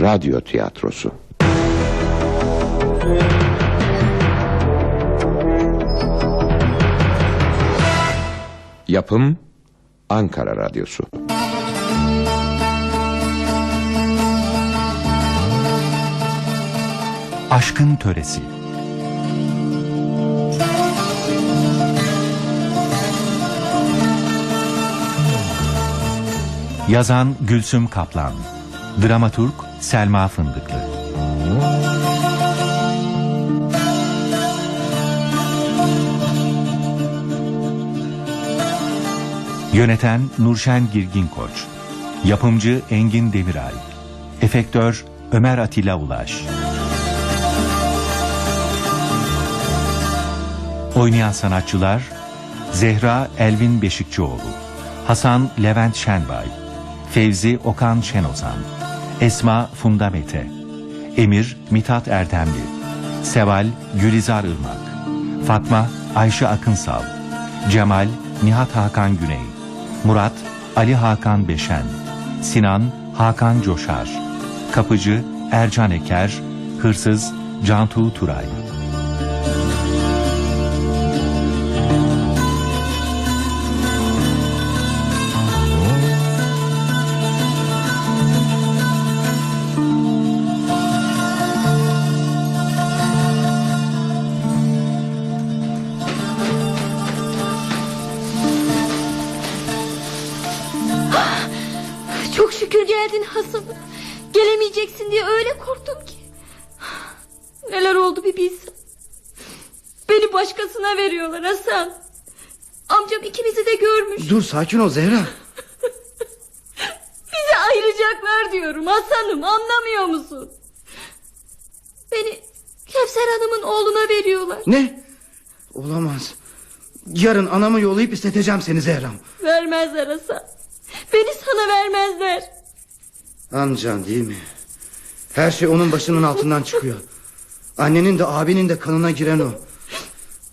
Radyo tiyatrosu. Yapım Ankara Radyosu. Aşkın Töresi Yazan Gülsüm Kaplan. Dramaturg Selma Fındıklı. Yöneten Nurşen Girgin Koç Yapımcı Engin Demiray Efektör Ömer Atilla Ulaş. Oynayan sanatçılar Zehra Elvin Beşikçioğlu Hasan Levent Şenbay Fevzi Okan Şenozan Esma Funda Mete Emir Mithat Erdemli Seval Gülizar Irmak Fatma Ayşe Akınsal Cemal Nihat Hakan Güney Murat Ali Hakan Beşen Sinan Hakan Coşar Kapıcı Ercan Eker Hırsız Cantu Turay veriyorlar Hasan. Amcam ikimizi de görmüş. Dur sakin ol Zehra. Bizi ayıracaklar diyorum Hasan'ım anlamıyor musun? Beni Kevser Hanım'ın oğluna veriyorlar. Ne? Olamaz. Yarın anamı yollayıp isteteceğim seni Zehram. Vermezler Hasan. Beni sana vermezler. Amcan değil mi? Her şey onun başının altından çıkıyor. Annenin de abinin de kanına giren o.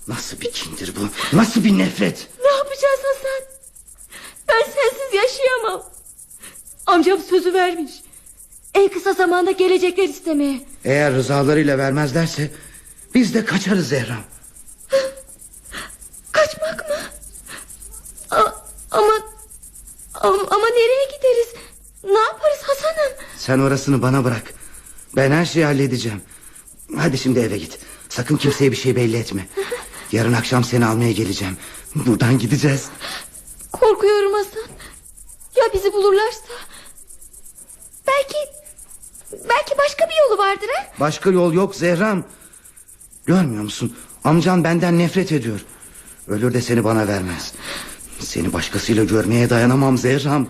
Nasıl bir kindir bu? Nasıl bir nefret? Ne yapacağız Hasan? Ben sensiz yaşayamam. Amcam sözü vermiş. En kısa zamanda gelecekler istemeye. Eğer rızalarıyla vermezlerse biz de kaçarız Zehram. Kaçmak mı? A- ama, ama ama nereye gideriz? Ne yaparız Hasan'ım? Sen orasını bana bırak. Ben her şeyi halledeceğim. Hadi şimdi eve git. Sakın kimseye bir şey belli etme. Yarın akşam seni almaya geleceğim. Buradan gideceğiz. Korkuyorum Hasan. Ya bizi bulurlarsa? Belki belki başka bir yolu vardır ha? Başka yol yok Zehram. Görmüyor musun? Amcan benden nefret ediyor. Ölür de seni bana vermez. Seni başkasıyla görmeye dayanamam Zehram.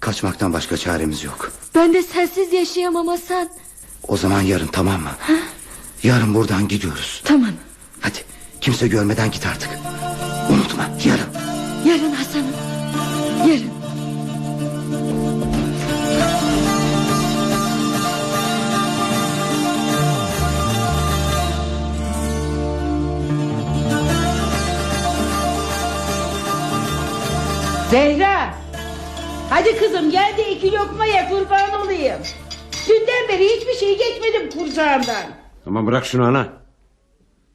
Kaçmaktan başka çaremiz yok. Ben de sensiz yaşayamam Hasan. O zaman yarın tamam mı? Yarın buradan gidiyoruz. Tamam. Hadi kimse görmeden git artık. Unutma yarın. Yarın Hasan'ım. Yarın. Zehra. Hadi kızım gel de iki lokma ye kurban olayım. Dünden beri hiçbir şey geçmedim kursağımdan. Tamam bırak şunu ana.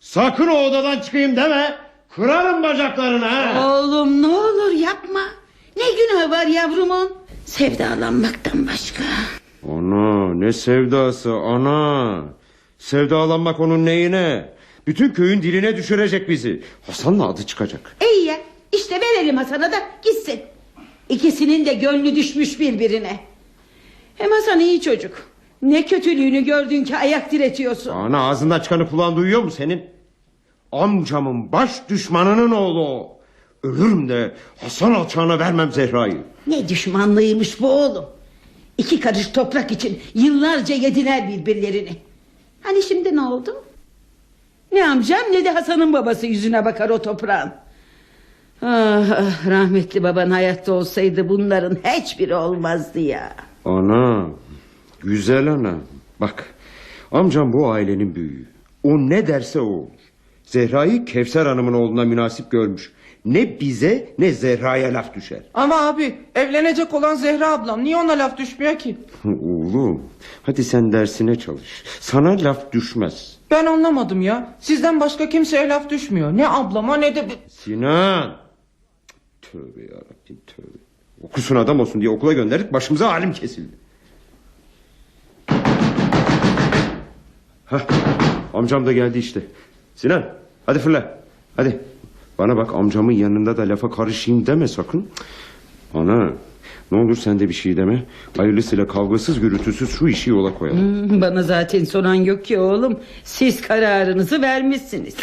Sakın o odadan çıkayım deme. Kırarım bacaklarını ha. Oğlum ne olur yapma. Ne günah var yavrumun? Sevdalanmaktan başka. Ana ne sevdası ana. Sevdalanmak onun neyine? Bütün köyün diline düşürecek bizi. Hasan'la adı çıkacak. İyi ya işte verelim Hasan'a da gitsin. İkisinin de gönlü düşmüş birbirine. Hem Hasan iyi çocuk. Ne kötülüğünü gördün ki ayak diretiyorsun. Ana ağzından çıkanı kulağın duyuyor mu senin? Amcamın baş düşmanının oğlu o. Ölürüm de Hasan alçağına vermem Zehra'yı. Ne düşmanlıymış bu oğlum. İki karış toprak için yıllarca yediler birbirlerini. Hani şimdi ne oldu? Ne amcam ne de Hasan'ın babası yüzüne bakar o toprağın. Ah, ah, rahmetli baban hayatta olsaydı bunların hiçbiri olmazdı ya. Ana, güzel ana. Bak, amcam bu ailenin büyüğü. O ne derse o. Zehra'yı Kevser Hanım'ın oğluna münasip görmüş. Ne bize ne Zehra'ya laf düşer. Ama abi evlenecek olan Zehra ablam niye ona laf düşmüyor ki? Oğlum hadi sen dersine çalış. Sana laf düşmez. Ben anlamadım ya. Sizden başka kimseye laf düşmüyor. Ne ablama ne de... Sinan. Tövbe yarabbim tövbe. Okusun adam olsun diye okula gönderdik başımıza alim kesildi. Hah, amcam da geldi işte. Sinan hadi fırla. Hadi. Bana bak amcamın yanında da lafa karışayım deme sakın. Ana ne olur sen de bir şey deme. Hayırlısıyla kavgasız gürültüsüz şu işi yola koyalım. Bana zaten soran yok ki oğlum. Siz kararınızı vermişsiniz.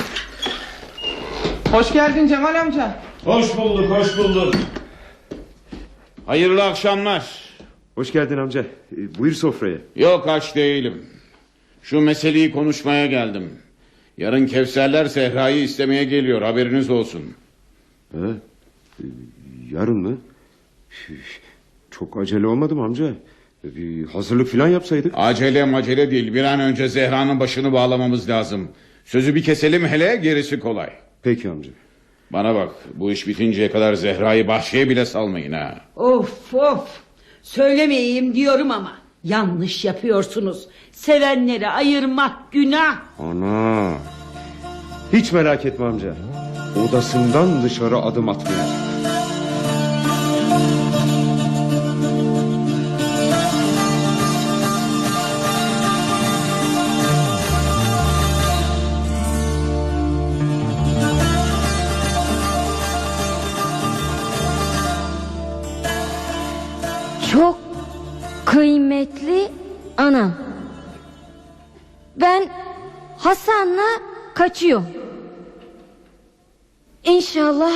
Hoş geldin Cemal amca. Hoş bulduk, hoş bulduk. Hayırlı akşamlar. Hoş geldin amca. Ee, buyur sofraya. Yok aç değilim. Şu meseleyi konuşmaya geldim. Yarın Kevserler Zehra'yı istemeye geliyor haberiniz olsun. Ha? Yarın mı? Çok acele olmadı mı amca? Bir hazırlık falan yapsaydık. Acele macele değil bir an önce Zehra'nın başını bağlamamız lazım. Sözü bir keselim hele gerisi kolay. Peki amca. Bana bak bu iş bitinceye kadar Zehra'yı bahçeye bile salmayın ha. Of of. Söylemeyeyim diyorum ama. Yanlış yapıyorsunuz. Sevenleri ayırmak günah. Ana. Hiç merak etme amca. Odasından dışarı adım atmıyor. Anam. Ben Hasan'la kaçıyorum. İnşallah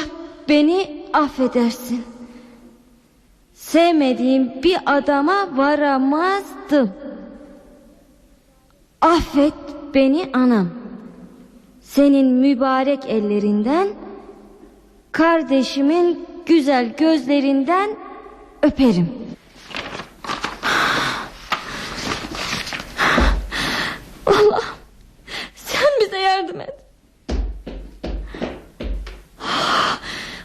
beni affedersin. Sevmediğim bir adama varamazdım. Affet beni anam. Senin mübarek ellerinden, kardeşimin güzel gözlerinden öperim. Allah sen bize yardım et.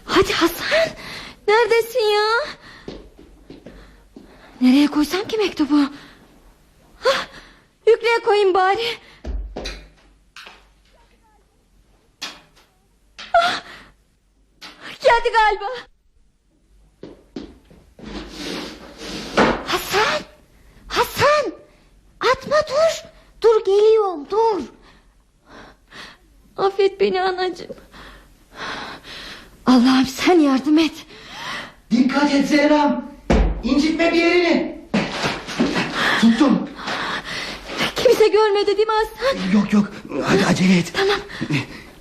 Hadi Hasan neredesin ya? Nereye koysam ki mektubu? Hah, yükleye koyayım bari. Ah, geldi galiba. Hasan! Hasan! Atma dur! Dur geliyorum dur! Affet beni anacığım. Allah'ım sen yardım et. Dikkat et Zehra'm. İncitme bir yerini. Tuttum. Kimse görmedi değil mi Hasan? Yok yok hadi acele et. Tamam.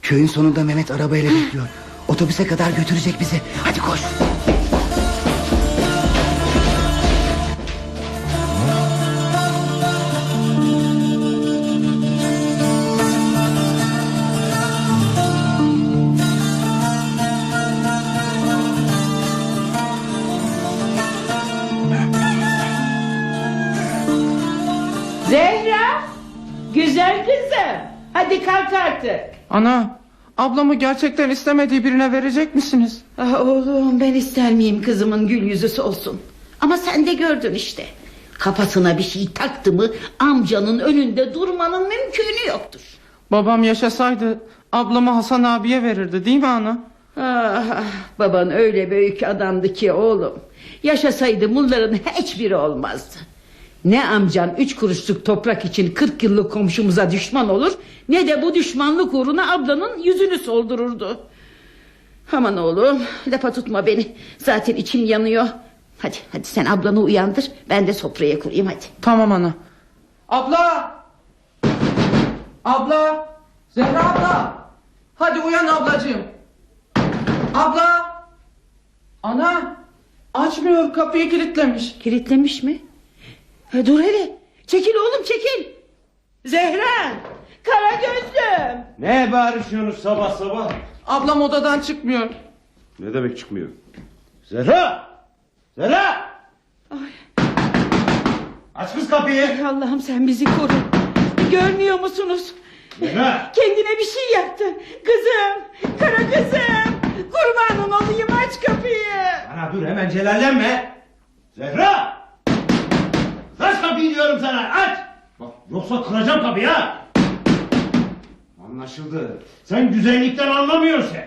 Köyün sonunda Mehmet arabayla bekliyor. Otobüse kadar götürecek bizi. Hadi koş. Ana ablamı gerçekten istemediği birine verecek misiniz? Ah oğlum ben ister miyim kızımın gül yüzüsü olsun. Ama sen de gördün işte. Kafasına bir şey taktı mı amcanın önünde durmanın mümkünü yoktur. Babam yaşasaydı ablamı Hasan abiye verirdi değil mi ana? Ah, ah, baban öyle büyük adamdı ki oğlum. Yaşasaydı bunların hiçbiri olmazdı. Ne amcan üç kuruşluk toprak için kırk yıllık komşumuza düşman olur... ...ne de bu düşmanlık uğruna ablanın yüzünü soldururdu. Aman oğlum lafa tutma beni. Zaten içim yanıyor. Hadi hadi sen ablanı uyandır. Ben de sofraya kurayım hadi. Tamam ana. Abla! Abla! Zehra abla! Hadi uyan ablacığım. Abla! Ana! Açmıyor kapıyı kilitlemiş. Kilitlemiş mi? Ha, dur hele. Çekil oğlum çekil. Zehra. Kara gözlüm. Ne bağırışıyorsunuz sabah sabah? Ablam odadan çıkmıyor. Ne demek çıkmıyor? Zehra! Zehra! Aç kız kapıyı. Allah'ım sen bizi koru. Görmüyor musunuz? Kendine bir şey yaptı. Kızım, kara kızım. Kurbanın olayım aç kapıyı. Ana dur hemen celallenme. Zehra! Aç kapıyı diyorum sana aç! Bak yoksa kıracağım kapıyı ha! Anlaşıldı. Sen güzellikten anlamıyorsun. Ay,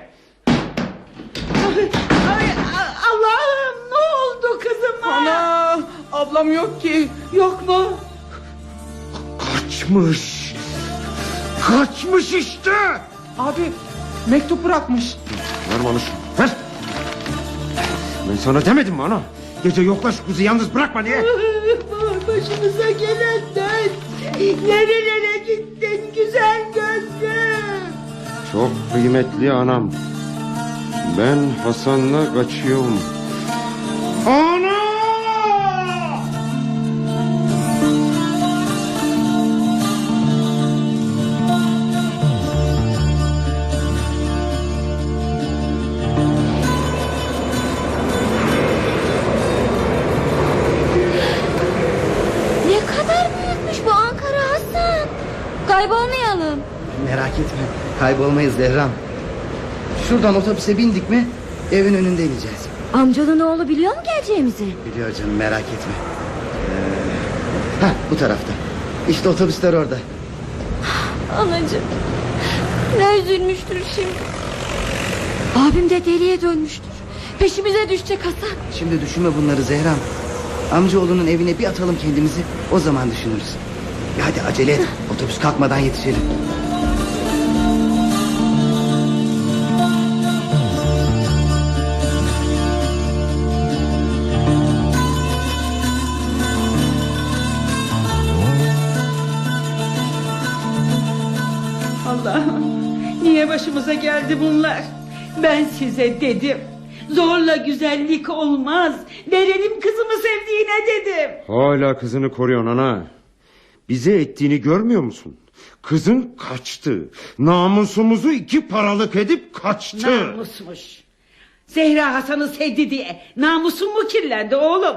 ay, Allah'ım ne oldu kızıma? Ana ablam yok ki. Yok mu? Kaçmış. Kaçmış işte. Abi mektup bırakmış. Ver bana şunu. Ver. Ben sana demedim mi ana? Gece yokla şu kızı yalnız bırakma diye. Başımıza gelenler. Nerelere gittin güzel gözlüm? Çok kıymetli anam. Ben Hasan'la kaçıyorum. Ana! Kaybolmayız Zehram. Şuradan otobüse bindik mi evin önünde ineceğiz. Amcanın oğlu biliyor mu geleceğimizi? Biliyor canım merak etme. Ee, heh, bu tarafta. İşte otobüsler orada. Anacığım. Ne üzülmüştür şimdi. Abim de deliye dönmüştür. Peşimize düşecek Hasan. Şimdi düşünme bunları Zehram. Amcaoğlunun evine bir atalım kendimizi. O zaman düşünürüz. Ya hadi acele et. Otobüs kalkmadan yetişelim. Geldi bunlar? Ben size dedim. Zorla güzellik olmaz. Verelim kızımı sevdiğine dedim. Hala kızını koruyorsun ana. Bize ettiğini görmüyor musun? Kızın kaçtı. Namusumuzu iki paralık edip kaçtı. Namusmuş. Zehra Hasan'ı sevdi diye namusun mu kirlendi oğlum?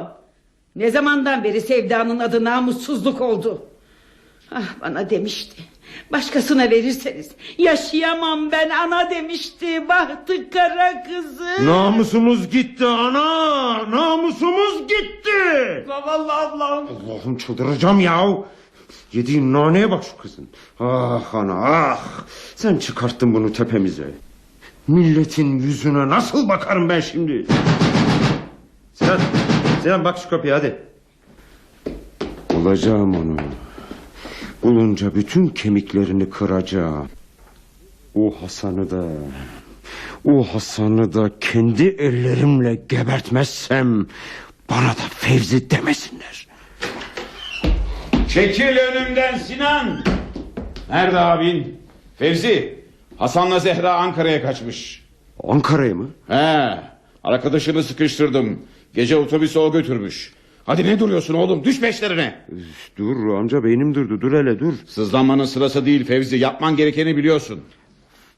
Ne zamandan beri Sevda'nın adı namussuzluk oldu? Ah bana demişti. Başkasına verirseniz yaşayamam ben ana demişti. Bahtı kara kızı. Namusumuz gitti ana. Namusumuz gitti. Zavallı ablam. Allah'ım çıldıracağım yahu. Yediğin naneye bak şu kızın. Ah ana ah. Sen çıkarttın bunu tepemize. Milletin yüzüne nasıl bakarım ben şimdi? Sinan, Sinan bak şu kapıya hadi. Bulacağım onu. Bulunca bütün kemiklerini kıracağım. O Hasan'ı da... O Hasan'ı da kendi ellerimle gebertmezsem... ...bana da Fevzi demesinler. Çekil önümden Sinan. Nerede abin? Fevzi. Hasan'la Zehra Ankara'ya kaçmış. Ankara'ya mı? He. Arkadaşını sıkıştırdım. Gece otobüsü o götürmüş. Hadi ne duruyorsun oğlum? Düş peşlerine. Üf, Dur amca beynim durdu dur hele dur. Sızlanmanın sırası değil Fevzi. Yapman gerekeni biliyorsun.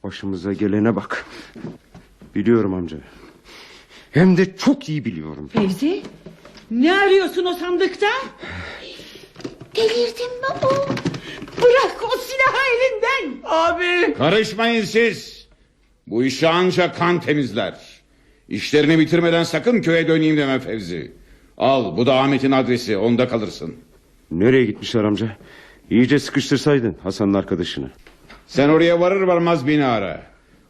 Başımıza gelene bak. Biliyorum amca. Hem de çok iyi biliyorum. Fevzi ne arıyorsun o sandıkta? Delirdin baba. Bırak o silahı elinden. Abi. Karışmayın siz. Bu işi ancak kan temizler. İşlerini bitirmeden sakın köye döneyim deme Fevzi. Al bu da Ahmet'in adresi onda kalırsın. Nereye gitmişler amca? İyice sıkıştırsaydın Hasan'ın arkadaşını. Sen oraya varır varmaz beni ara.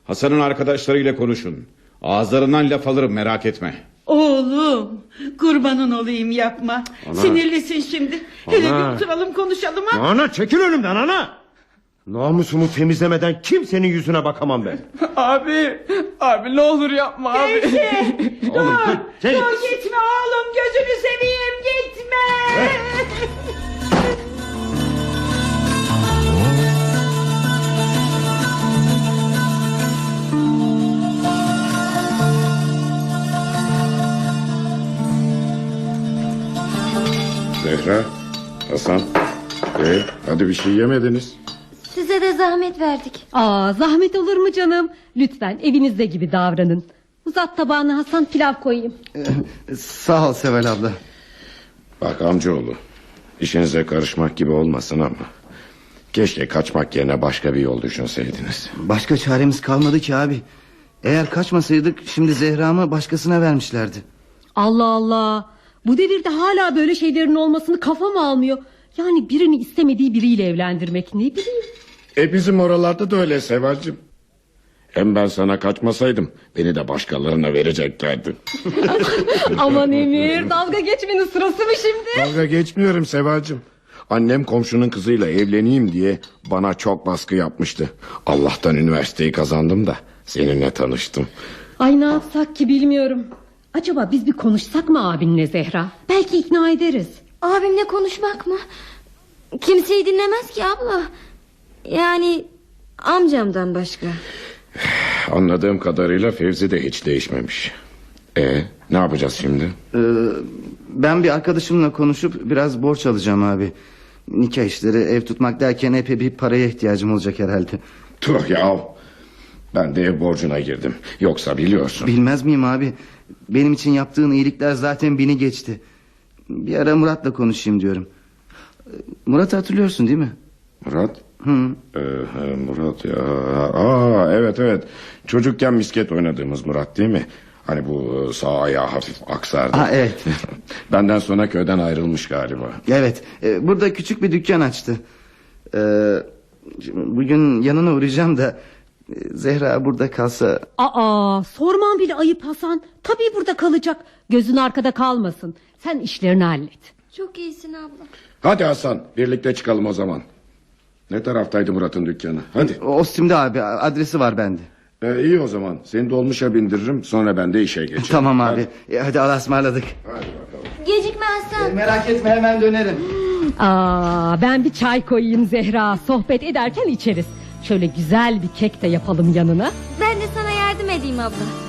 Hasan'ın arkadaşlarıyla konuşun. Ağızlarından laf alırım merak etme. Oğlum kurbanın olayım yapma. Ana. Sinirlisin şimdi. Hele Ana. bir oturalım konuşalım ha. Ana çekil önümden ana. Namusumu temizlemeden kimsenin yüzüne bakamam ben. Abi. Abi ne olur yapma abi. Fevzi Oğlum, dur. dur, Dur gitme oğlum gözünü seveyim gitme. Zehra, Hasan. E, hadi bir şey yemediniz. Size de zahmet verdik. Aa zahmet olur mu canım? Lütfen evinizde gibi davranın. Uzat tabağını Hasan pilav koyayım. Sağ ol Seval abla. Bak amcaoğlu. işinize karışmak gibi olmasın ama. Keşke kaçmak yerine başka bir yol düşünseydiniz. Başka çaremiz kalmadı ki abi. Eğer kaçmasaydık şimdi Zehra'mı başkasına vermişlerdi. Allah Allah. Bu devirde hala böyle şeylerin olmasını kafam almıyor. Yani birini istemediği biriyle evlendirmek ne bileyim. E bizim oralarda da öyle Sevalcığım. Hem ben sana kaçmasaydım beni de başkalarına vereceklerdi. Aman Emir dalga geçmenin sırası mı şimdi? Dalga geçmiyorum Sevalcığım. Annem komşunun kızıyla evleneyim diye bana çok baskı yapmıştı. Allah'tan üniversiteyi kazandım da seninle tanıştım. Ay ne yapsak ki bilmiyorum. Acaba biz bir konuşsak mı abinle Zehra? Belki ikna ederiz. Abimle konuşmak mı? Kimseyi dinlemez ki abla. Yani amcamdan başka. Anladığım kadarıyla Fevzi de hiç değişmemiş. E ne yapacağız şimdi? Ee, ben bir arkadaşımla konuşup biraz borç alacağım abi. Nikah işleri ev tutmak derken epey bir paraya ihtiyacım olacak herhalde. Tuh ya. Ben de ev borcuna girdim. Yoksa biliyorsun. Bilmez miyim abi? Benim için yaptığın iyilikler zaten beni geçti. Bir ara Murat'la konuşayım diyorum. Ee, Murat'ı hatırlıyorsun değil mi? Murat? Hı. Ee, Murat ya. Aa evet evet. Çocukken misket oynadığımız Murat değil mi? Hani bu sağ ayağı hafif aksardı. Ha, evet. Benden sonra köyden ayrılmış galiba. Evet. e, burada küçük bir dükkan açtı. Şimdi bugün yanına uğrayacağım da e, Zehra burada kalsa Aa sorman bile ayıp Hasan. Tabii burada kalacak. Gözün arkada kalmasın. Sen işlerini hallet. Çok iyisin abla. Hadi Hasan birlikte çıkalım o zaman. Ne taraftaydı Murat'ın dükkanı? Hadi. Ostim'de abi adresi var bende. Ee, iyi o zaman. Seni dolmuşa bindiririm sonra ben de işe geçerim. Tamam abi. Hadi, hadi Allah'a ısmarladık. Gecikme Hasan. Merak etme hemen dönerim. Aa ben bir çay koyayım Zehra. Sohbet ederken içeriz. Şöyle güzel bir kek de yapalım yanına. Ben de sana yardım edeyim abla.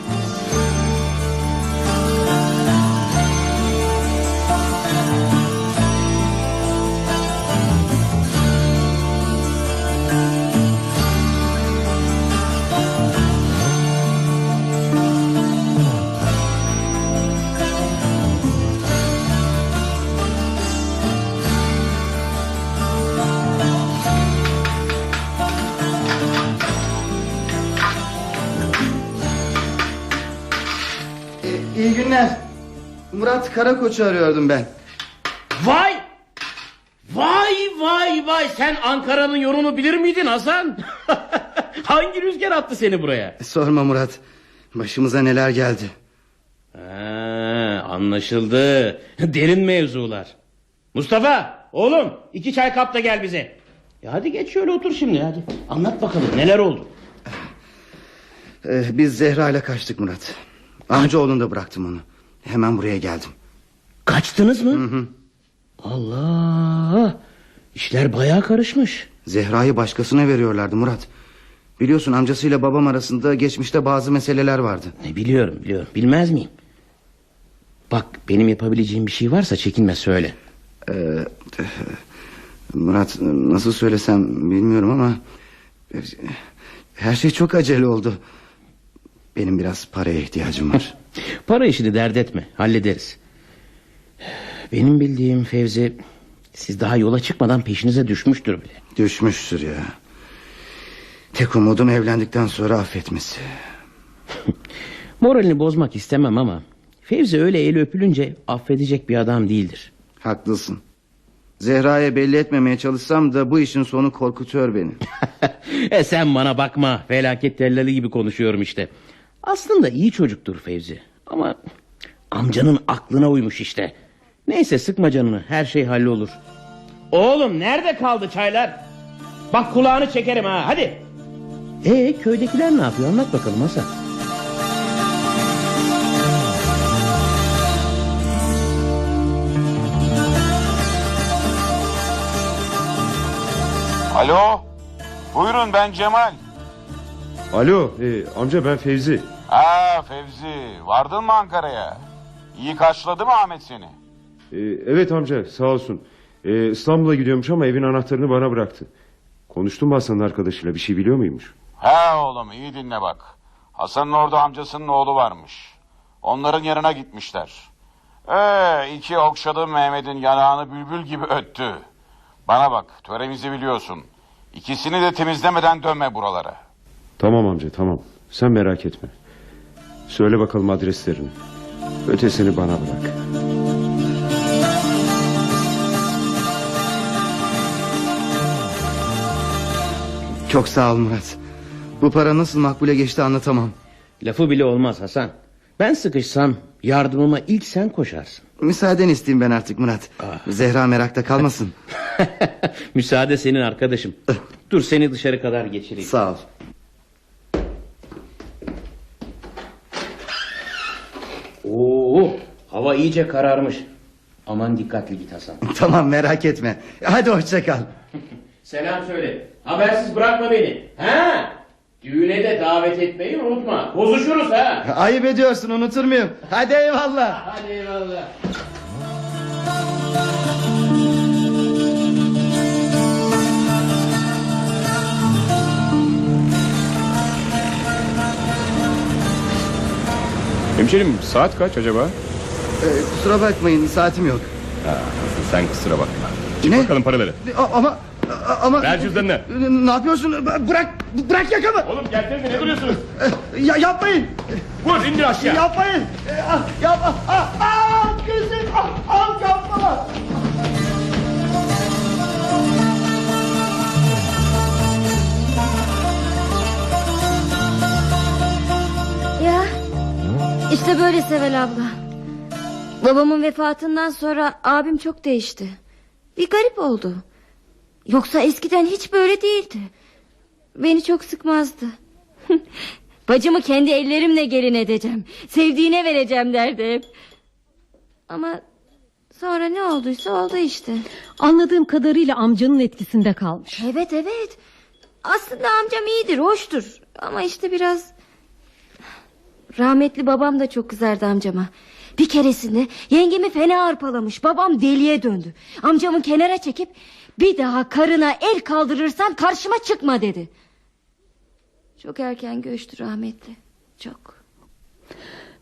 Murat Karakoç'u arıyordum ben. Vay! Vay vay vay sen Ankara'nın yolunu bilir miydin Hasan? Hangi rüzgar attı seni buraya? Sorma Murat. Başımıza neler geldi. Ha, anlaşıldı. Derin mevzular. Mustafa oğlum iki çay kap da gel bize. Ya hadi geç şöyle otur şimdi hadi. Anlat bakalım neler oldu? Ee, biz Zehra ile kaçtık Murat. Amcaoğlunda bıraktım onu. Hemen buraya geldim. Kaçtınız mı? Allah! İşler bayağı karışmış. Zehra'yı başkasına veriyorlardı Murat. Biliyorsun amcasıyla babam arasında geçmişte bazı meseleler vardı. Ne biliyorum biliyorum. Bilmez miyim? Bak benim yapabileceğim bir şey varsa çekinme söyle. Ee, Murat nasıl söylesem bilmiyorum ama... Her şey çok acele oldu. Benim biraz paraya ihtiyacım var. Para işini dert etme hallederiz. Benim bildiğim Fevzi siz daha yola çıkmadan peşinize düşmüştür bile. Düşmüştür ya. Tek umudum evlendikten sonra affetmesi. Moralini bozmak istemem ama Fevzi öyle eli öpülünce affedecek bir adam değildir. Haklısın. Zehra'ya belli etmemeye çalışsam da bu işin sonu korkutuyor beni. e sen bana bakma felaket tellali gibi konuşuyorum işte. Aslında iyi çocuktur Fevzi ama amcanın aklına uymuş işte. Neyse sıkma canını her şey hallolur. Oğlum nerede kaldı çaylar? Bak kulağını çekerim ha hadi. E köydekiler ne yapıyor anlat bakalım Hasan. Alo. Buyurun ben Cemal. Alo e, amca ben Fevzi. Ha Fevzi. Vardın mı Ankara'ya? İyi karşıladı mı Ahmet seni? E, evet amca sağ olsun. E, İstanbul'a gidiyormuş ama evin anahtarını bana bıraktı. Konuştum mu Hasan'ın arkadaşıyla bir şey biliyor muymuş? Ha oğlum iyi dinle bak. Hasan'ın orada amcasının oğlu varmış. Onların yanına gitmişler. Ee, iki okşadı Mehmet'in yanağını bülbül gibi öttü. Bana bak töremizi biliyorsun. İkisini de temizlemeden dönme buralara. Tamam amca tamam. Sen merak etme. Söyle bakalım adreslerini. Ötesini bana bırak. Çok sağ ol Murat. Bu para nasıl makbule geçti anlatamam. Lafı bile olmaz Hasan. Ben sıkışsam yardımıma ilk sen koşarsın. Müsaaden isteyeyim ben artık Murat. Zehra merakta kalmasın. Müsaade senin arkadaşım. Dur seni dışarı kadar geçireyim. Sağ ol. Oo, hava iyice kararmış. Aman dikkatli git Hasan. Tamam merak etme. Hadi hoşça kal. Selam söyle. Habersiz bırakma beni. Ha? Düğüne de davet etmeyi unutma. Bozuşuruz ha. Ayıp ediyorsun unutur muyum? Hadi eyvallah. Hadi eyvallah. Hemşerim saat kaç acaba? Ee, kusura bakmayın saatim yok. Sen kusura bakma. Ne? Bakalım paraları. A- ama ama Ver cüzdanını. ne yapıyorsun? Bırak bırak yakamı. Oğlum gelsenize ne duruyorsunuz? Ya, yapmayın. Vur indir aşağı. Yapmayın. Yapma. Ah, gözüm. Ah, yapma. Ya işte böyle Sevel abla. Babamın vefatından sonra abim çok değişti. Bir garip oldu. Yoksa eskiden hiç böyle değildi. Beni çok sıkmazdı. Bacımı kendi ellerimle gelin edeceğim. Sevdiğine vereceğim derdi hep. Ama sonra ne olduysa oldu işte. Anladığım kadarıyla amcanın etkisinde kalmış. Evet evet. Aslında amcam iyidir, hoştur. Ama işte biraz... Rahmetli babam da çok kızardı amcama. Bir keresinde yengemi fena arpalamış. Babam deliye döndü. Amcamı kenara çekip... ...bir daha karına el kaldırırsan karşıma çıkma dedi. Çok erken göçtü rahmetli. Çok.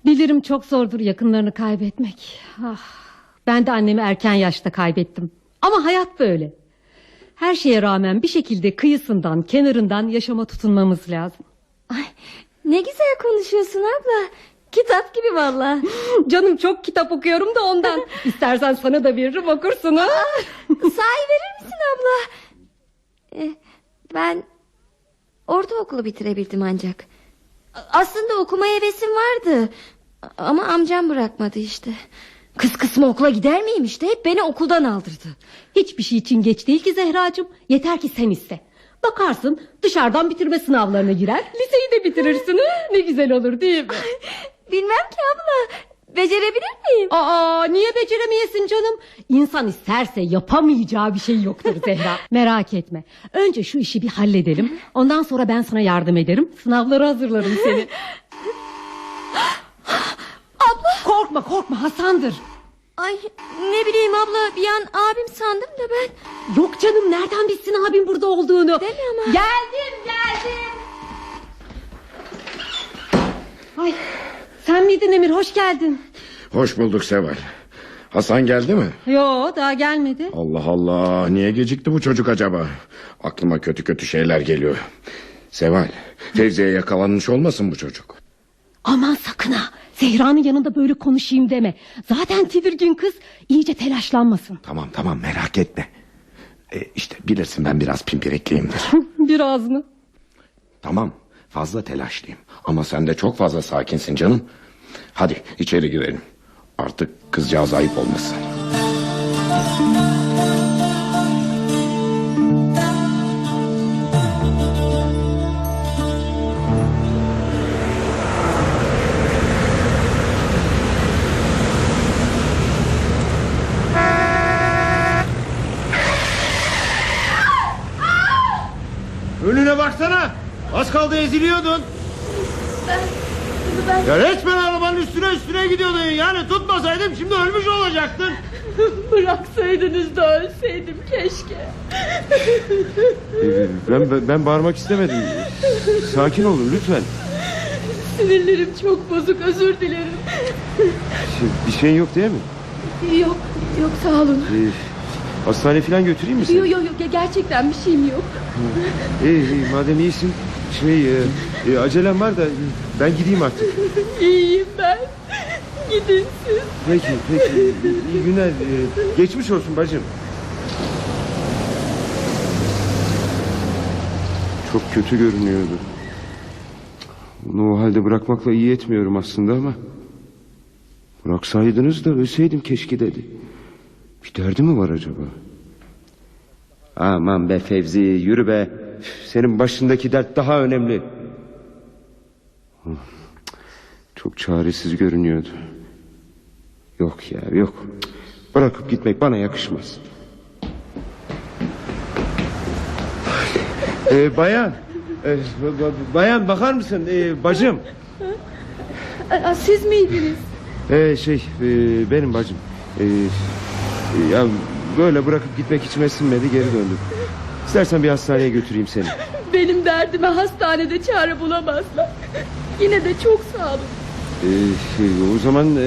Bilirim çok zordur yakınlarını kaybetmek. Ah, ben de annemi erken yaşta kaybettim. Ama hayat böyle. Her şeye rağmen bir şekilde kıyısından, kenarından yaşama tutunmamız lazım. Ay, ne güzel konuşuyorsun abla. Kitap gibi valla. Canım çok kitap okuyorum da ondan. İstersen sana da veririm okursun ha. Sahi verir misin abla? Eh, ben ortaokulu bitirebildim ancak. Aslında okumaya hevesim vardı. Ama amcam bırakmadı işte. Kız kısmı okula gider miyim işte hep beni okuldan aldırdı. Hiçbir şey için geç değil ki Zehracığım. Yeter ki sen iste. Bakarsın dışarıdan bitirme sınavlarına girer. Liseyi de bitirirsin. Ne güzel olur değil mi? Bilmem ki abla. Becerebilir miyim? Aa niye beceremeyesin canım? İnsan isterse yapamayacağı bir şey yoktur Zehra. Merak etme. Önce şu işi bir halledelim. Ondan sonra ben sana yardım ederim. Sınavlara hazırlarım seni. Abla. Korkma korkma Hasan'dır. Ay ne bileyim abla bir an abim sandım da ben. Yok canım nereden bilsin abim burada olduğunu. Deme ama. Geldim geldim. Ay sen miydin Emir hoş geldin. Hoş bulduk Seval. Hasan geldi mi? Yo daha gelmedi. Allah Allah niye gecikti bu çocuk acaba? Aklıma kötü kötü şeyler geliyor. Seval Fevzi'ye yakalanmış olmasın bu çocuk? Aman sakın ha. Zehra'nın yanında böyle konuşayım deme. Zaten tedirgin kız iyice telaşlanmasın. Tamam tamam merak etme. E, işte bilirsin ben biraz pimpirikliyimdir. Biraz mı? tamam fazla telaşlıyım. Ama sen de çok fazla sakinsin canım. Hadi içeri girelim. Artık kızcağız ayıp olmasın. Önüne baksana. Az kaldı eziliyordun. Ya resmen arabanın üstüne üstüne gidiyordun. Yani tutmasaydım şimdi ölmüş olacaktın. Bıraksaydınız da ölseydim keşke. Ben, ben, ben bağırmak istemedim. Sakin olun lütfen. Sinirlerim çok bozuk özür dilerim. Şey- Bir şey yok değil mi? Yok yok sağ olun. Ee, Hastane falan götüreyim mi seni? Yok yok yok gerçekten bir şeyim yok. İyi, iyi madem iyisin. Şey e, e, acelem var da ben gideyim artık. İyiyim ben. Gidin siz. Peki peki iyi günler. E, geçmiş olsun bacım. Çok kötü görünüyordu. Bunu o halde bırakmakla iyi etmiyorum aslında ama... Bıraksaydınız da ölseydim keşke dedi. Bir derdi mi var acaba? Aman be Fevzi yürü be. Senin başındaki dert daha önemli. Çok çaresiz görünüyordu. Yok ya yok. Bırakıp gitmek bana yakışmaz. Ee, bayan. e, ba- ba- bayan bakar mısın? Ee, bacım. Aa, siz miydiniz? Ee, şey e, benim bacım. Ee, ya böyle bırakıp gitmek içime sinmedi geri döndüm. İstersen bir hastaneye götüreyim seni. Benim derdime hastanede çare bulamazlar. Yine de çok sağ olun. Ee, şey, o zaman e,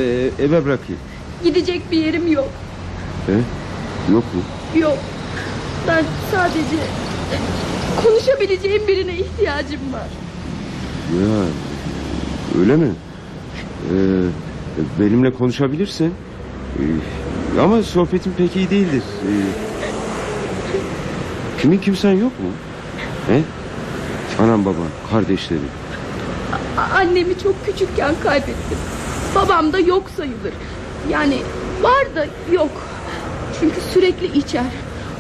eve bırakayım. Gidecek bir yerim yok. He? Yok mu? Yok. Ben sadece konuşabileceğim birine ihtiyacım var. Ya öyle mi? Ee, benimle konuşabilirsin. Ee, ama sohbetin pek iyi değildir. Ee, kimin kimsen yok mu? He? Anam baban, kardeşlerim. A- Annemi çok küçükken kaybettim. Babam da yok sayılır. Yani var da yok. Çünkü sürekli içer.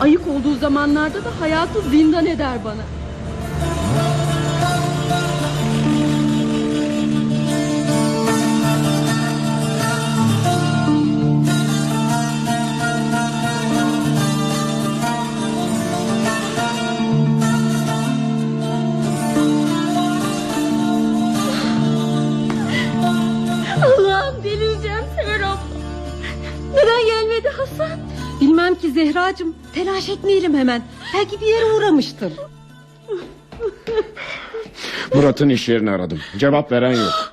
Ayık olduğu zamanlarda da hayatı zindan eder bana. Bilmem ki Zehracığım. Telaş etmeyelim hemen. Belki bir yere uğramıştır. Murat'ın iş yerini aradım. Cevap veren yok.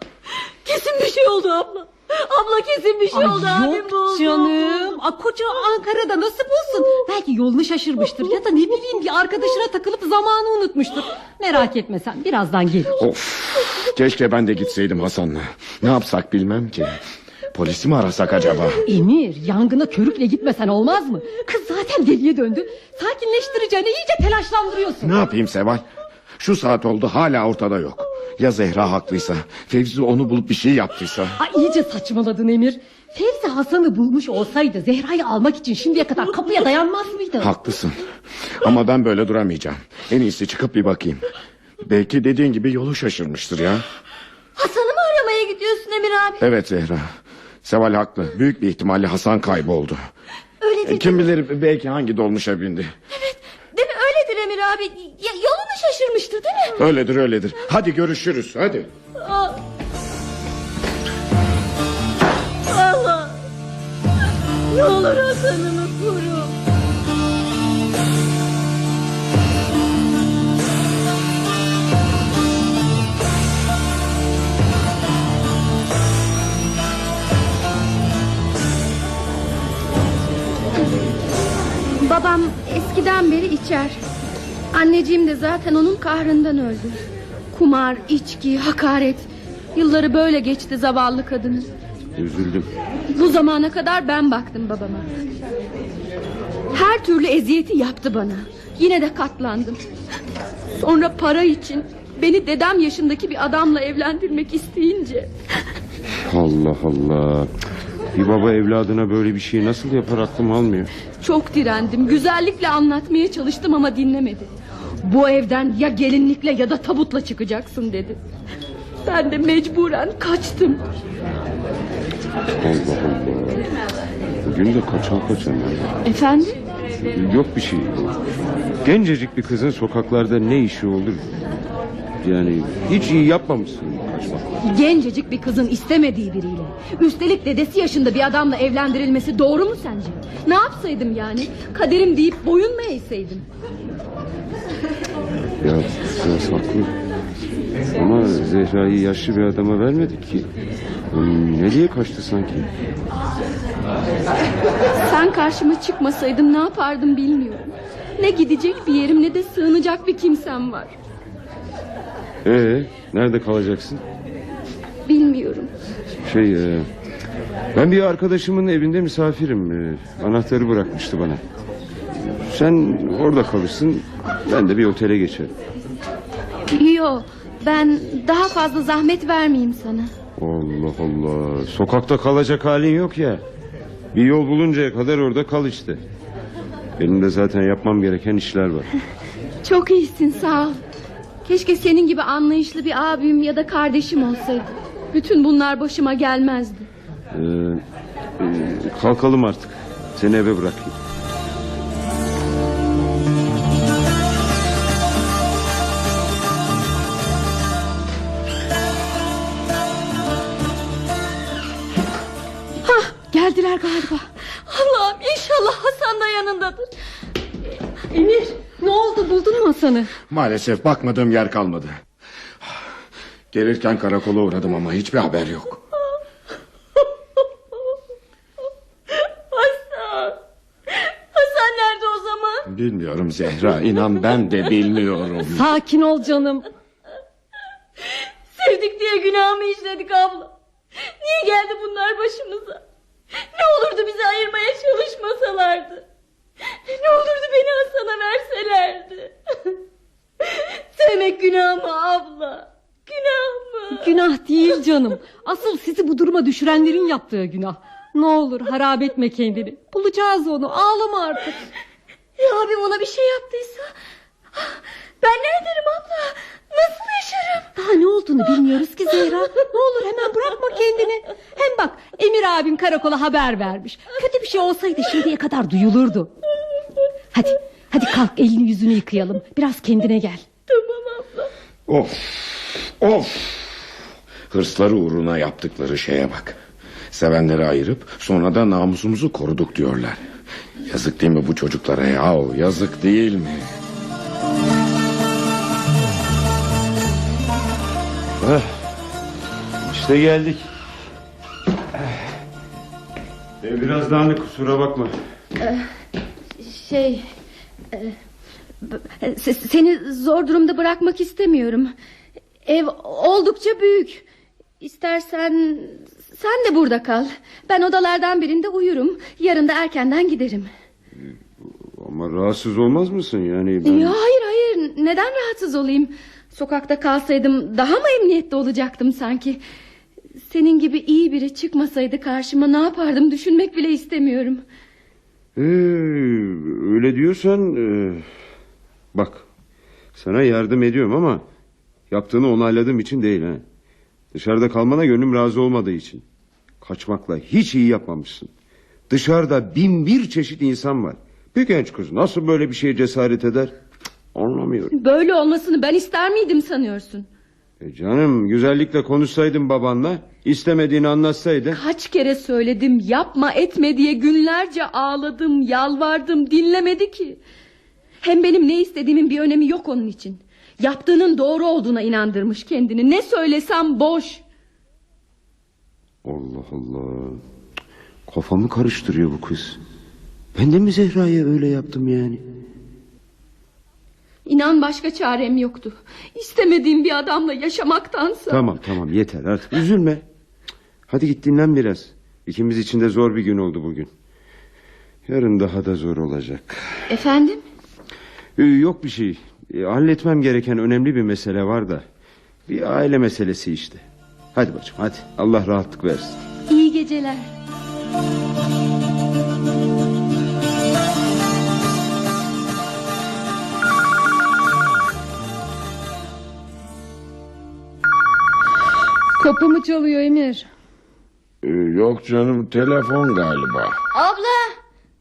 Kesin bir şey oldu abla. Abla kesin bir şey oldu. Abim Yok canım. A, koca Ankara'da nasıl bulsun? Belki yolunu şaşırmıştır ya da ne bileyim bir arkadaşına takılıp zamanı unutmuştur. Merak etme sen birazdan gelir. Of. Keşke ben de gitseydim Hasan'la. Ne yapsak bilmem ki. Polisi mi arasak acaba? Emir yangına körükle gitmesen olmaz mı? Kız zaten deliye döndü. Sakinleştireceğine iyice telaşlandırıyorsun. Ne yapayım Seval? Şu saat oldu hala ortada yok. Ya Zehra haklıysa, Fevzi onu bulup bir şey yaptıysa. Ay iyice saçmaladın Emir. Fevzi Hasan'ı bulmuş olsaydı Zehra'yı almak için şimdiye kadar kapıya dayanmaz mıydı? Haklısın. Ama ben böyle duramayacağım. En iyisi çıkıp bir bakayım. Belki dediğin gibi yolu şaşırmıştır ya. Hasan'ı mı aramaya gidiyorsun Emir abi? Evet Zehra. Seval haklı. Büyük bir ihtimalle Hasan kayboldu. Öyledir. E, Kim bilir belki hangi dolmuşa bindi. Değil mi? Öyledir Emir abi. Ya, yolunu şaşırmıştır değil mi? Öyledir öyledir. Hadi görüşürüz hadi. Aa. Allah. Ne olur Hasan'ımı koru. Babam eskiden beri içer. Anneciğim de zaten onun kahrından öldü. Kumar, içki, hakaret. Yılları böyle geçti zavallı kadının. Üzüldüm. Bu zamana kadar ben baktım babama. Her türlü eziyeti yaptı bana. Yine de katlandım. Sonra para için beni dedem yaşındaki bir adamla evlendirmek isteyince Allah Allah. Bir baba evladına böyle bir şeyi nasıl yapar aklım almıyor. çok direndim. Güzellikle anlatmaya çalıştım ama dinlemedi. Bu evden ya gelinlikle ya da tabutla çıkacaksın dedi. Ben de mecburen kaçtım. Allah Allah. Bugün de kaçan kaçan. ya. Efendim? Yok bir şey. Gencecik bir kızın sokaklarda ne işi olur? Yani hiç iyi yapmamışsın. Gencecik bir kızın istemediği biriyle. Üstelik dedesi yaşında bir adamla evlendirilmesi doğru mu sence? Ne yapsaydım yani? Kaderim deyip boyun mu eğseydim? Ya biraz haklı. Ama Zehra'yı yaşlı bir adama vermedik ki. Onun Nereye kaçtı sanki? Sen karşıma çıkmasaydın ne yapardım bilmiyorum. Ne gidecek bir yerim ne de sığınacak bir kimsem var. Ee, nerede kalacaksın? Bilmiyorum. Şey, e, ben bir arkadaşımın evinde misafirim. E, anahtarı bırakmıştı bana. Sen orada kalırsın, ben de bir otele geçerim. Yo ben daha fazla zahmet vermeyeyim sana. Allah Allah, sokakta kalacak halin yok ya. Bir yol buluncaya kadar orada kal işte. Benim de zaten yapmam gereken işler var. Çok iyisin sağ ol. Keşke senin gibi anlayışlı bir abim ya da kardeşim olsaydı. Bütün bunlar başıma gelmezdi. Ee, e, kalkalım artık. Seni eve bırakayım. Hah geldiler galiba. Allah'ım inşallah Hasan da yanındadır. Emir ne oldu buldun mu Hasan'ı? Maalesef bakmadığım yer kalmadı. Gelirken karakola uğradım ama hiçbir haber yok. Hasan. Hasan nerede o zaman? Bilmiyorum Zehra inan ben de bilmiyorum. Sakin ol canım. Sevdik diye günah mı işledik abla? Niye geldi bunlar başımıza? Ne olurdu bizi ayırmaya çalışmasalardı? Ne olurdu beni Hasan'a verselerdi? Sevmek günah mı abla? Günah mı? Günah değil canım. Asıl sizi bu duruma düşürenlerin yaptığı günah. Ne olur harap etme kendini. Bulacağız onu ağlama artık. Ya abim ona bir şey yaptıysa? Ben ne ederim abla? Nasıl yaşarım? Daha ne olduğunu bilmiyoruz ki Zehra. Ne olur hemen bırakma kendini. Hem bak Emir abin karakola haber vermiş. Kötü bir şey olsaydı şimdiye kadar duyulurdu. Hadi hadi kalk elini yüzünü yıkayalım. Biraz kendine gel. Tamam abla. Of of. Hırsları uğruna yaptıkları şeye bak. Sevenleri ayırıp sonra da namusumuzu koruduk diyorlar. Yazık değil mi bu çocuklara yahu yazık değil mi? İşte geldik. Ee, biraz dağınık kusura bakma. Şey... e, b- se- Seni zor durumda bırakmak istemiyorum. Ev oldukça büyük. İstersen sen de burada kal. Ben odalardan birinde uyurum. Yarın da erkenden giderim. Ama rahatsız olmaz mısın yani? Ben... Ya hayır hayır neden rahatsız olayım? Sokakta kalsaydım daha mı emniyette olacaktım sanki? Senin gibi iyi biri çıkmasaydı karşıma ne yapardım düşünmek bile istemiyorum. Ee, öyle diyorsan e, bak sana yardım ediyorum ama yaptığını onayladığım için değil ha. Dışarıda kalmana gönlüm razı olmadığı için. Kaçmakla hiç iyi yapmamışsın. Dışarıda bin bir çeşit insan var. Bir genç kız nasıl böyle bir şeye cesaret eder? Anlamıyorum. Böyle olmasını ben ister miydim sanıyorsun? E canım güzellikle konuşsaydın babanla istemediğini anlatsaydın. Kaç kere söyledim yapma etme diye günlerce ağladım yalvardım dinlemedi ki. Hem benim ne istediğimin bir önemi yok onun için. Yaptığının doğru olduğuna inandırmış kendini. Ne söylesem boş. Allah Allah. Kafamı karıştırıyor bu kız. Ben de mi Zehra'ya öyle yaptım yani? İnan başka çarem yoktu. İstemediğim bir adamla yaşamaktansa. Tamam tamam yeter artık üzülme. Hadi git dinlen biraz. İkimiz için de zor bir gün oldu bugün. Yarın daha da zor olacak. Efendim? Ee, yok bir şey. Ee, halletmem gereken önemli bir mesele var da. Bir aile meselesi işte. Hadi bacım hadi. Allah rahatlık versin. İyi geceler. Kapımı çalıyor Emir. Ee, yok canım telefon galiba. Abla!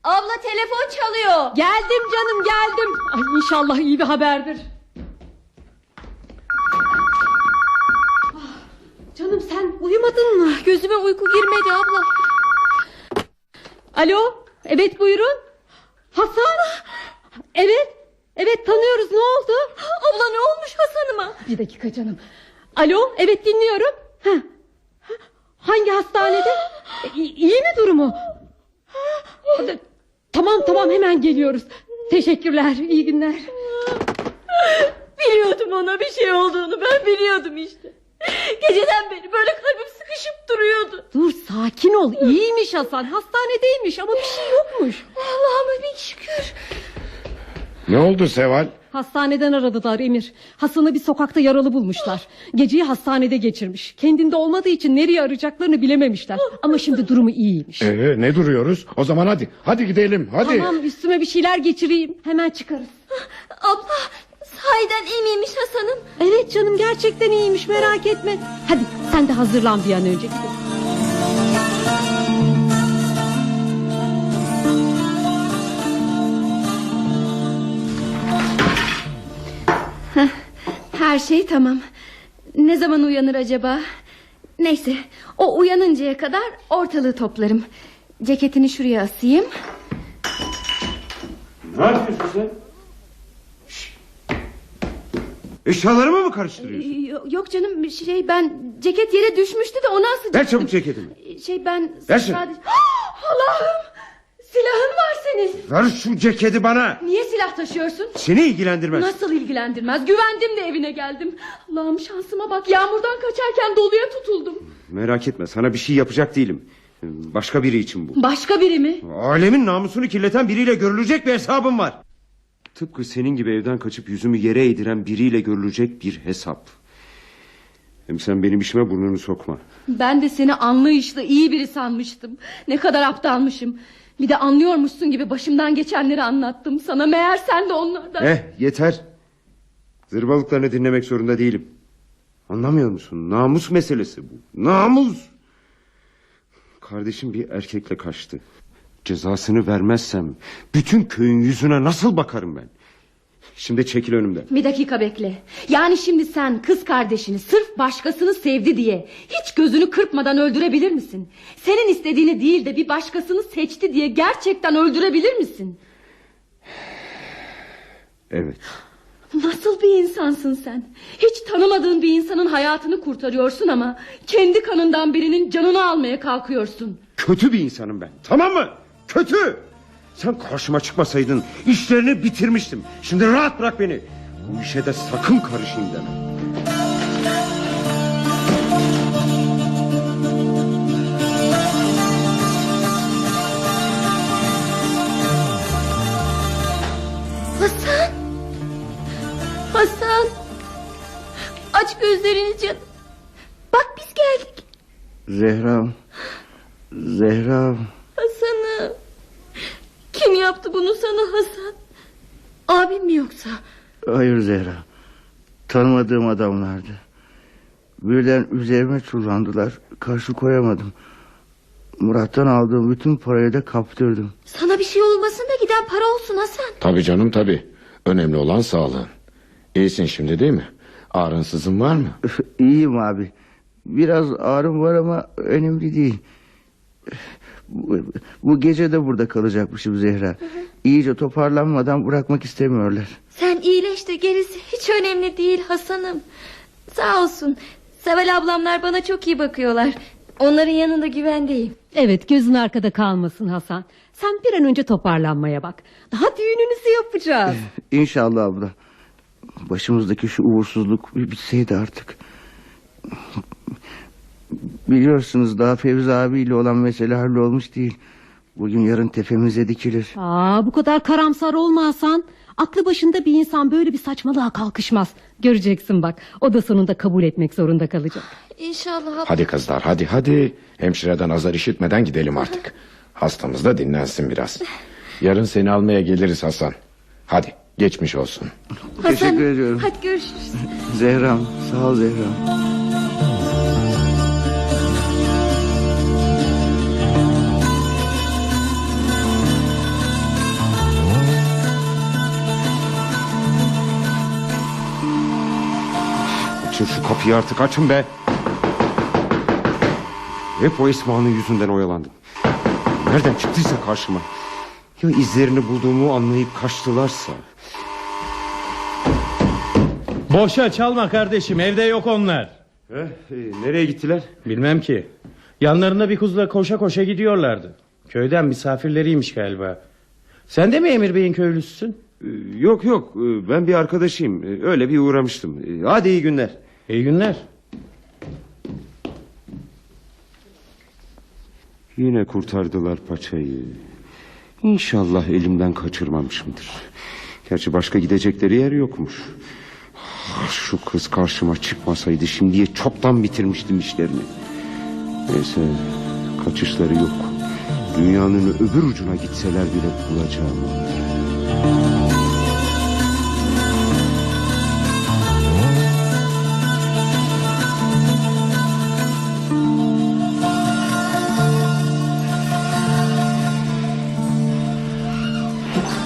Abla telefon çalıyor. Geldim canım geldim. Ay inşallah iyi bir haberdir. Ah, Canım sen uyumadın mı? Gözüme uyku girmedi abla. Alo evet buyurun. Hasan. Evet evet tanıyoruz ne oldu? Abla ne olmuş Hasan'ıma? Bir dakika canım. Alo evet dinliyorum. Ha. Hangi hastanede? E, iyi mi durumu? Tamam tamam hemen geliyoruz. Teşekkürler iyi günler. Biliyordum ona bir şey olduğunu ben biliyordum işte. Geceden beri böyle kalbim sıkışıp duruyordu. Dur sakin ol iyiymiş Hasan hastanedeymiş ama bir şey yokmuş. Allah'ıma bin şükür. Ne oldu Seval? Hastaneden aradılar Emir. Hasan'ı bir sokakta yaralı bulmuşlar. Geceyi hastanede geçirmiş. Kendinde olmadığı için nereye arayacaklarını bilememişler. Ama şimdi durumu iyiymiş. Ee, ne duruyoruz? O zaman hadi. Hadi gidelim. Hadi. Tamam üstüme bir şeyler geçireyim. Hemen çıkarız. Abla sahiden iyi miymiş Hasan'ım? Evet canım gerçekten iyiymiş merak etme. Hadi sen de hazırlan bir an önce. Her şey tamam. Ne zaman uyanır acaba? Neyse o uyanıncaya kadar ortalığı toplarım. Ceketini şuraya asayım. Ne yapıyorsun sen? Eşyalarımı mı karıştırıyorsun? Yo- Yok canım şey ben ceket yere düşmüştü de onu asacaktım. Ver çabuk ceketimi. Şey ben Ver şunu. sadece... Allah'ım silahın var senin. Ver şu ceketi bana. Niye silah taşıyorsun? Seni ilgilendirmez. Nasıl ilgilendirmez? Güvendim de evine geldim. Allah'ım şansıma bak yağmurdan kaçarken doluya tutuldum. Merak etme sana bir şey yapacak değilim. Başka biri için bu. Başka biri mi? Alemin namusunu kirleten biriyle görülecek bir hesabım var. Tıpkı senin gibi evden kaçıp yüzümü yere eğdiren biriyle görülecek bir hesap. Hem sen benim işime burnunu sokma. Ben de seni anlayışlı iyi biri sanmıştım. Ne kadar aptalmışım. Bir de anlıyormuşsun gibi başımdan geçenleri anlattım sana. Meğer sen de onlardan... Eh yeter. Zırvalıklarını dinlemek zorunda değilim. Anlamıyor musun? Namus meselesi bu. Namus. Kardeşim bir erkekle kaçtı. Cezasını vermezsem bütün köyün yüzüne nasıl bakarım ben? Şimdi çekil önümden. Bir dakika bekle. Yani şimdi sen kız kardeşini sırf başkasını sevdi diye hiç gözünü kırpmadan öldürebilir misin? Senin istediğini değil de bir başkasını seçti diye gerçekten öldürebilir misin? Evet. Nasıl bir insansın sen? Hiç tanımadığın bir insanın hayatını kurtarıyorsun ama kendi kanından birinin canını almaya kalkıyorsun. Kötü bir insanım ben. Tamam mı? Kötü. Sen karşıma çıkmasaydın işlerini bitirmiştim. Şimdi rahat bırak beni. Bu işe de sakın karışayım deme. Hasan! Hasan! Aç gözlerini canım. Bak biz geldik. Zehra. Zehra. Kim yaptı bunu sana Hasan? Abim mi yoksa? Hayır Zehra. Tanımadığım adamlardı. Birden üzerime çullandılar. Karşı koyamadım. Murat'tan aldığım bütün parayı da kaptırdım. Sana bir şey olmasın da giden para olsun Hasan. Tabii canım tabii. Önemli olan sağlığın. İyisin şimdi değil mi? Ağrınsızın var mı? İyiyim abi. Biraz ağrım var ama önemli değil. Bu, gece de burada kalacakmışım Zehra. İyice toparlanmadan bırakmak istemiyorlar. Sen iyileş de gerisi hiç önemli değil Hasan'ım. Sağ olsun. Seval ablamlar bana çok iyi bakıyorlar. Onların yanında güvendeyim. Evet gözün arkada kalmasın Hasan. Sen bir an önce toparlanmaya bak. Daha düğününüzü yapacağız. İnşallah abla. Başımızdaki şu uğursuzluk bir bitseydi artık. Biliyorsunuz daha Fevzi abiyle olan mesele hallolmuş değil. Bugün yarın tepemize dikilir. Aa, bu kadar karamsar olma Hasan. Aklı başında bir insan böyle bir saçmalığa kalkışmaz. Göreceksin bak. O da sonunda kabul etmek zorunda kalacak. İnşallah. Hadi kızlar hadi hadi. Hemşireden azar işitmeden gidelim artık. Hastamız da dinlensin biraz. Yarın seni almaya geliriz Hasan. Hadi geçmiş olsun. Hasan, Teşekkür ediyorum. Hadi görüşürüz. Zehram sağ ol Zehram. Açın şu kapıyı artık açın be. Hep o Esma'nın yüzünden oyalandım. Nereden çıktıysa karşıma. Ya izlerini bulduğumu anlayıp kaçtılarsa. Boşa çalma kardeşim evde yok onlar. Eh, e, nereye gittiler? Bilmem ki. Yanlarında bir kızla koşa koşa gidiyorlardı. Köyden misafirleriymiş galiba. Sen de mi Emir Bey'in köylüsüsün? Ee, Yok yok ee, ben bir arkadaşıyım. Ee, Öyle bir uğramıştım. Hadi iyi günler. İyi günler. Yine kurtardılar paçayı. İnşallah elimden kaçırmamışımdır. Gerçi başka gidecekleri yer yokmuş. Ah, Şu kız karşıma çıkmasaydı şimdiye çoktan bitirmiştim işlerini. Neyse kaçışları yok. Dünyanın öbür ucuna gitseler bile bulacağım onları.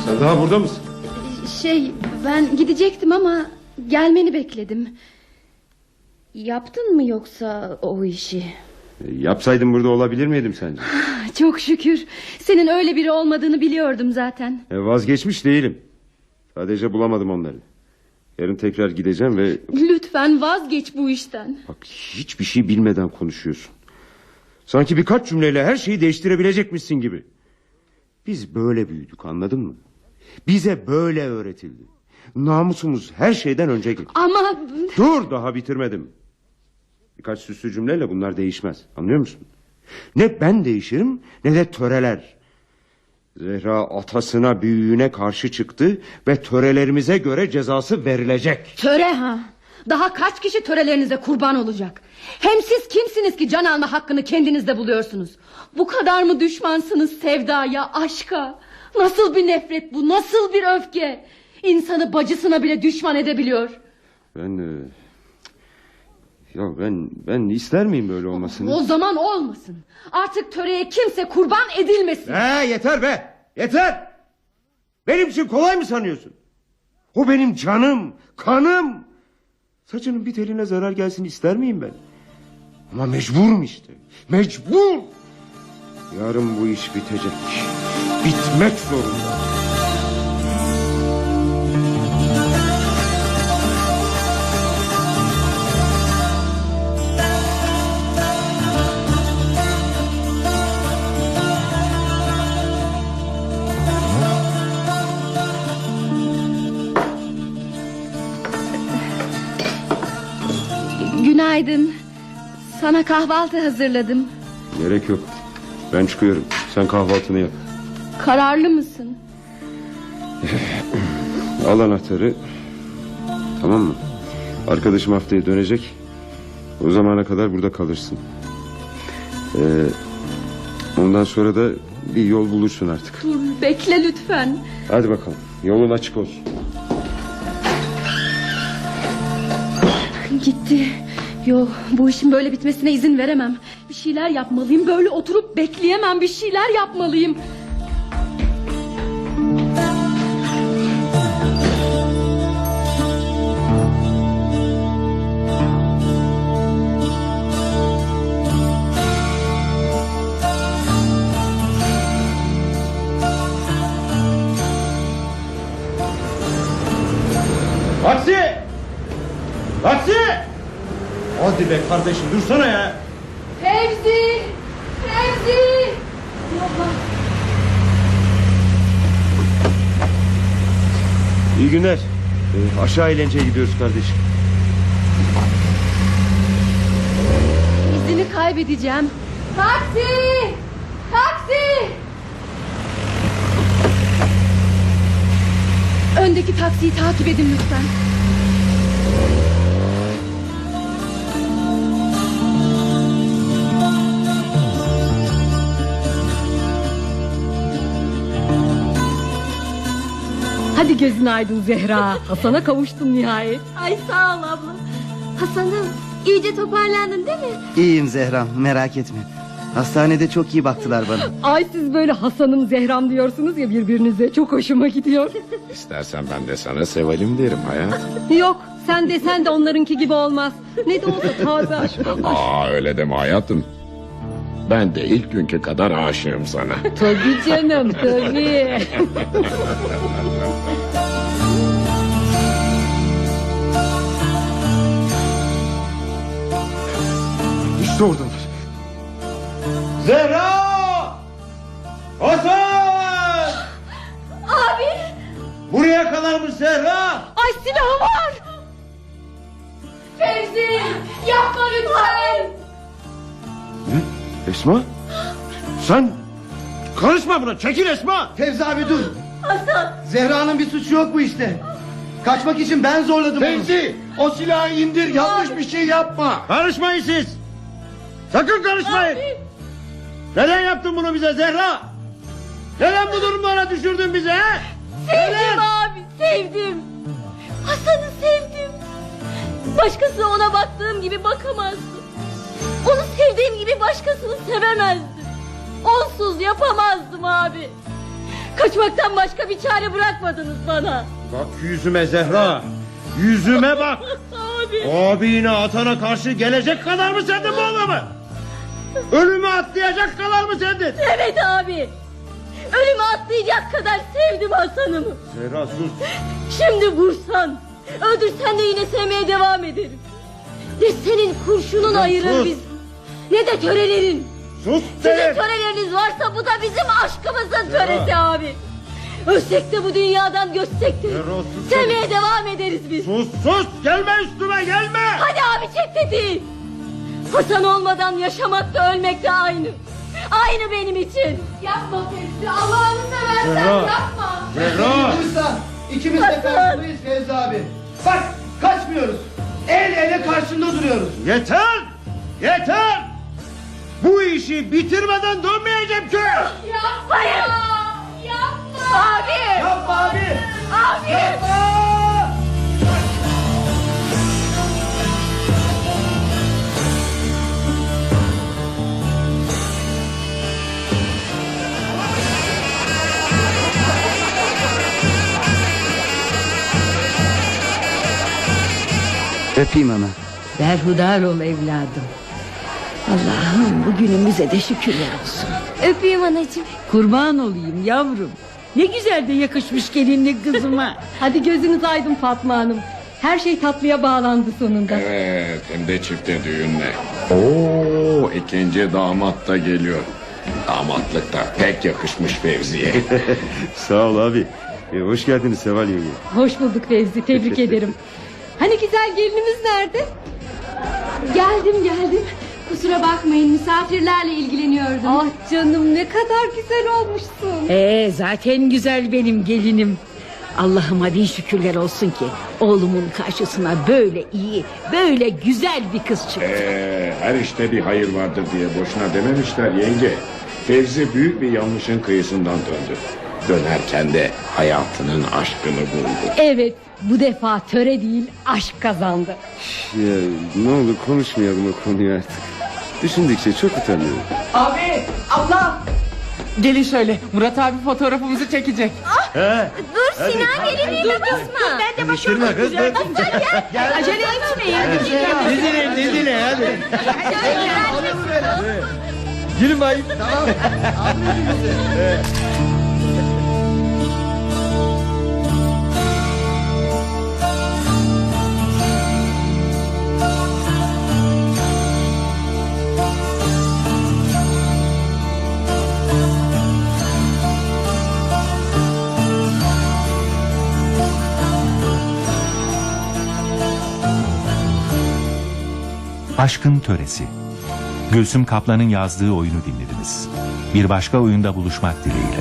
Sen daha burada mısın? Şey ben gidecektim ama gelmeni bekledim. Yaptın mı yoksa o işi? E, Yapsaydım burada olabilir miydim sence? Çok şükür. Senin öyle biri olmadığını biliyordum zaten. E, vazgeçmiş değilim. Sadece bulamadım onları. Yarın tekrar gideceğim ve Lütfen vazgeç bu işten. bak hiçbir şey bilmeden konuşuyorsun. Sanki birkaç cümleyle her şeyi değiştirebilecekmişsin gibi. Biz böyle büyüdük anladın mı? Bize böyle öğretildi. Namusumuz her şeyden önce gelir. Ama Dur daha bitirmedim. Birkaç süslü cümleyle bunlar değişmez. Anlıyor musun? Ne ben değişirim ne de töreler. Zehra atasına büyüğüne karşı çıktı ve törelerimize göre cezası verilecek. töre ha. Daha kaç kişi törelerinize kurban olacak? Hem siz kimsiniz ki can alma hakkını kendinizde buluyorsunuz? Bu kadar mı düşmansınız sevdaya, aşka? Nasıl bir nefret bu? Nasıl bir öfke? İnsanı bacısına bile düşman edebiliyor. Ben e, ya ben ben ister miyim böyle olmasını? O zaman olmasın. Artık töreye kimse kurban edilmesin. He yeter be yeter. Benim için kolay mı sanıyorsun? O benim canım kanım. Saçının bir teline zarar gelsin ister miyim ben? Ama mecburum işte mecbur. Yarın bu iş bitecek. Bitmek zorunda. Günaydın. Sana kahvaltı hazırladım. Gerek yok. Ben çıkıyorum. Sen kahvaltını yap. Kararlı mısın? Al anahtarı. Tamam mı? Arkadaşım haftaya dönecek. O zamana kadar burada kalırsın. Ee, ondan sonra da bir yol bulursun artık. Dur bekle lütfen. Hadi bakalım. Yolun açık olsun. Gitti. Yo bu işin böyle bitmesine izin veremem. Bir şeyler yapmalıyım. Böyle oturup bekleyemem. Bir şeyler yapmalıyım. Hadi be kardeşim dursana ya. Fevzi! Fevzi! İyi günler. Ee, aşağı eğlenceye gidiyoruz kardeşim. İzini kaybedeceğim. Taksi! Taksi! Öndeki taksiyi takip edin lütfen. Hadi gözün aydın Zehra. Hasan'a kavuştun nihayet. Ay sağ ol abla. Hasan'ım iyice toparlandın değil mi? İyiyim Zehram merak etme. Hastanede çok iyi baktılar bana. Ay siz böyle Hasan'ım Zehram diyorsunuz ya birbirinize. Çok hoşuma gidiyor. İstersen ben de sana Seval'im derim hayat. Yok sen de sen de onlarınki gibi olmaz. Ne de olsa taze aşk olur. Aa öyle deme hayatım. Ben de ilk günkü kadar aşığım sana. Tabii canım tabii. İşte oradalar. Zehra! Hasan! Abi. Buraya kadarmış Zehra! Ay silahı var. Fevzi yapma lütfen. Esma? Sen karışma buna çekil Esma. Fevzi abi dur. Hasan. Zehra'nın bir suçu yok bu işte. Kaçmak için ben zorladım Fevzi o silahı indir yanlış bir şey yapma. Karışmayın siz. Sakın karışmayın. Abi. Neden yaptın bunu bize Zehra? Neden bu durumlara düşürdün bizi he? Sevdim abi sevdim. Hasan'ı sevdim. Başkası ona baktığım gibi bakamazdı. Onu sevdiğim gibi başkasını sevemezdim. Onsuz yapamazdım abi. Kaçmaktan başka bir çare bırakmadınız bana. Bak yüzüme Zehra. Yüzüme bak. Abi. Abine atana karşı gelecek kadar mı sendin bu adamı? Ölümü atlayacak kadar mı sendin? Evet abi. Ölüme atlayacak kadar sevdim Hasan'ımı. Zehra sus. Şimdi vursan, öldürsen de yine sevmeye devam ederim. Ne senin kurşunun ayırır sus. biz. Ne de törelerin. Sus Sizin töreleriniz varsa bu da bizim aşkımızın töresi abi. Ölsek de bu dünyadan göçsek de. Sus Sevmeye devam ederiz biz. Sus sus gelme üstüme gelme. Hadi abi çek tetiği. Hasan olmadan yaşamak da ölmek de aynı. Aynı benim için. Yapma Fevzi Allah'ını seversen Zehra. yapma. Zehra. Duysa ikimiz de karşındayız Fevzi abi. Bak kaçmıyoruz. El ele karşında duruyoruz. Yeter. Yeter. Bu işi bitirmeden dönmeyeceğim köye. Yapmayın. Yapma. Abi. Yapma abi. Abi. Öpeyim ana. Berhudar ol evladım. Allah'ım bugünümüze de şükürler olsun. Öpeyim anacığım. Kurban olayım yavrum. Ne güzel de yakışmış gelinlik kızıma. Hadi gözünüz aydın Fatma Hanım. Her şey tatlıya bağlandı sonunda. Evet hem de çifte düğünle. Oo ikinci damat da geliyor. Damatlık da pek yakışmış Fevzi'ye. Sağ ol abi. E, hoş geldiniz Seval yenge. Hoş bulduk Fevzi tebrik ederim. Hani güzel gelinimiz nerede? Geldim geldim. Kusura bakmayın misafirlerle ilgileniyordum. Ah canım ne kadar güzel olmuşsun. Ee, zaten güzel benim gelinim. Allah'ıma bin şükürler olsun ki oğlumun karşısına böyle iyi, böyle güzel bir kız çıktı. Ee, her işte bir hayır vardır diye boşuna dememişler yenge. Fevzi büyük bir yanlışın kıyısından döndü. Dönerken de hayatının aşkını buldu. Evet bu defa töre değil aşk kazandı. Ya, ne olur konuşmayalım o konuyu artık. Düşündükçe çok utanıyorum. Abi abla. Gelin şöyle Murat abi fotoğrafımızı çekecek. Dur Sinan elini basma. Ben de Düşürme kız dur. Acele etmeyin. Dizine dizine hadi. Girin bayım. Aşkın Töresi. Gülsüm Kaplan'ın yazdığı oyunu dinlediniz. Bir başka oyunda buluşmak dileğiyle.